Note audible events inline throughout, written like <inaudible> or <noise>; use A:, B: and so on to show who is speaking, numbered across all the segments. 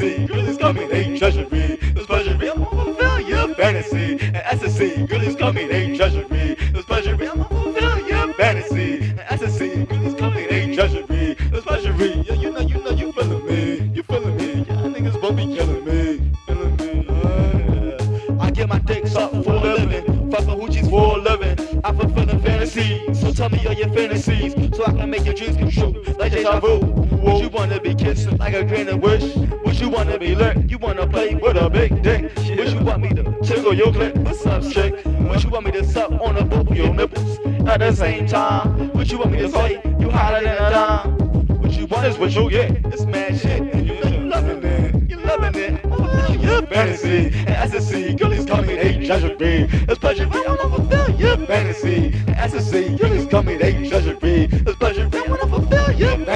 A: ecstasy. Girlies me they treasure me. This pleasure me, I'm gonna fulfill your fantasy. And ecstasy, girlies call me they treasure me. This pleasure me, I'm gonna fulfill your fantasy. And ecstasy, girlies call me they treasure me. This pleasure me, yeah, you know, you know, you feeling me. You feeling me, yeah, niggas won't be killing me. Killing me, oh, yeah. I get my dick sucked for a living. Fuck a hoochies for a living. I fulfill the fantasy. So tell me all your fantasies. So I can make your dreams come true. Like deja vu. Would you wanna be kissing like a granny wish? Would you wanna be lit? You wanna play with a big dick? Would you want me to tickle your clit? What's up, chick? Would you want me to suck on the both of your nipples at the same time? Would you want me to say you hotter than a dime? What you want is what you get. It's mad shit. And you loving it. You loving it. Oh, fulfill your fantasy. And ecstasy. Girlies call me they treasure me. It's pleasure me. I wanna fulfill your fantasy. And ecstasy. Girlies call me they treasure me. It's pleasure me.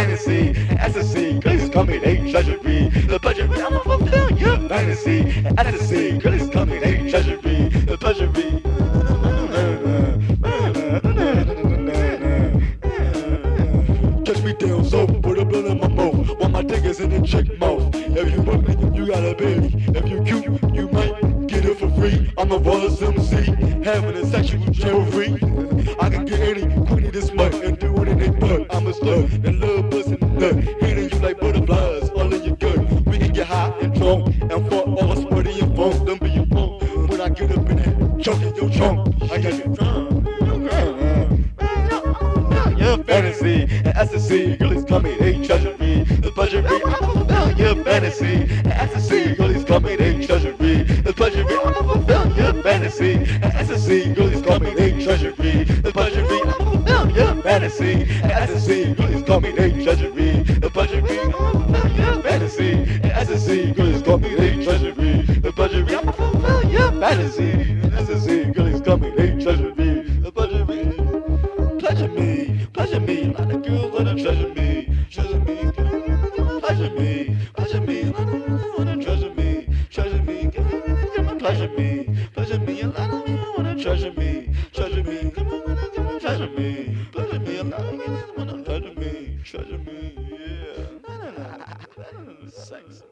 A: Fantasy. And ecstasy. Girlies they treasure me. The pleasure me. I wanna fulfill your fantasy. And ecstasy. Girlies they treasure me. The pleasure me. Catch me down so put a blunt in my mouth while my dick is in the chick mouth. If you ugly, you got a baby. If you cute, you might get it for free. I'm a Wallace MC, having a sexual cherry free. I can get any queen of this much and do it in they butt. I'm a slut that love nut, hitting you like butterflies all in your gut. We can get high and drunk and fuck all sweaty and funk. Don't be your punk when I get up in that chunk in your trunk. I got you drunk. Your fantasy and ecstasy, girlies me, they treasure me. The pleasure I'ma fulfill your fantasy. And ecstasy, girlies me, they treasure me. The pleasure I'ma fulfill your fantasy. And ecstasy, girlies call me, they treasure me. The pleasure I'ma fulfill your fantasy. And ecstasy, girlies me, they fantasy. And ecstasy, girlies call me, they treasure me. Pleasure me pleasure me, pleasure me. A lot of girls wanna treasure me, treasure me, pleasure me, pleasure me. A girls wanna treasure me, treasure me, pleasure me, pleasure me. A of girls wanna treasure me, treasure me, come on, come on, treasure me, pleasure me. A of girls wanna treasure me, treasure me, yeah. <laughs> Sex.